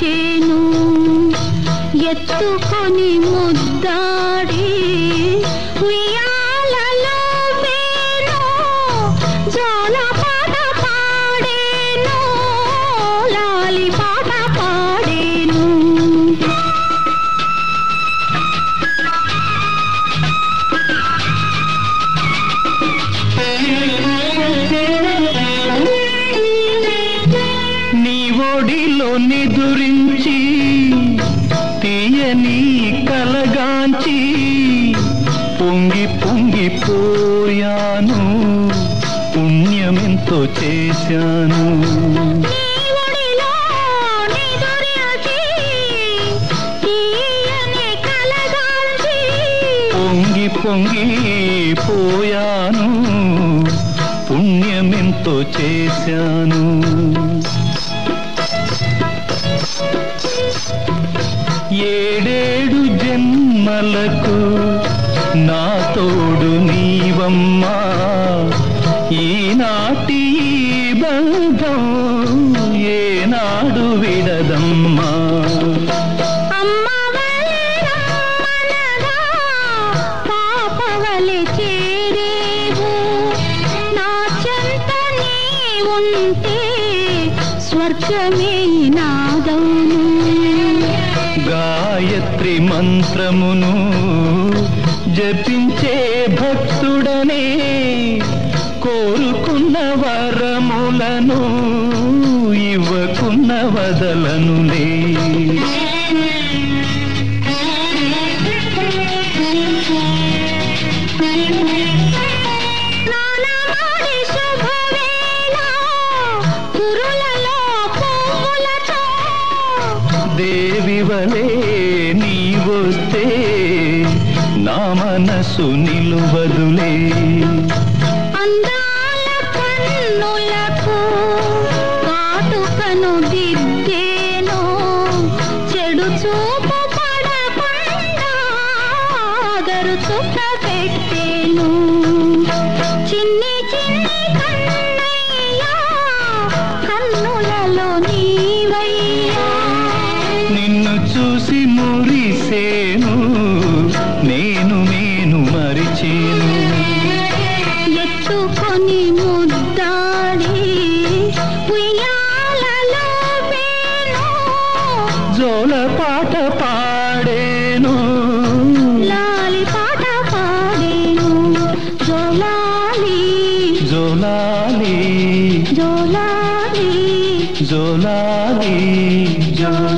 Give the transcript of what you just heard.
చేను ఎత్తుకొని ముద్దా తీయని కలగాంచి పొంగి పొంగిపోయాను పుణ్యమెంతో చేశాను. నీ పొంగి పొంగి పోయాను పుణ్యమెంతో చేశాను. జన్మలకు నా తోడు నీవమ్మా. ఈనాటి బంధం ఏనాడు విడదమ్మా. ఉంటే స్వర్గమే నాదౌను గాయత్రి మంత్రమును జపించే భక్తుడనే కోరుకున్న వరములను ఇవ్వకున్న వదలనులే పువ్వులతో దేవి వలే మనసు నిలువదులే. అందాల కన్నులకు కాటుకను దిద్దేను. చెడు చూపు పడకుండా గరు చుక్క పెట్టేను. చిన్ని చిన్ని కన్నయ్యా కన్నులలో నీవయ్యా. నిన్ను చూసి మురిసేను. डोला दी जो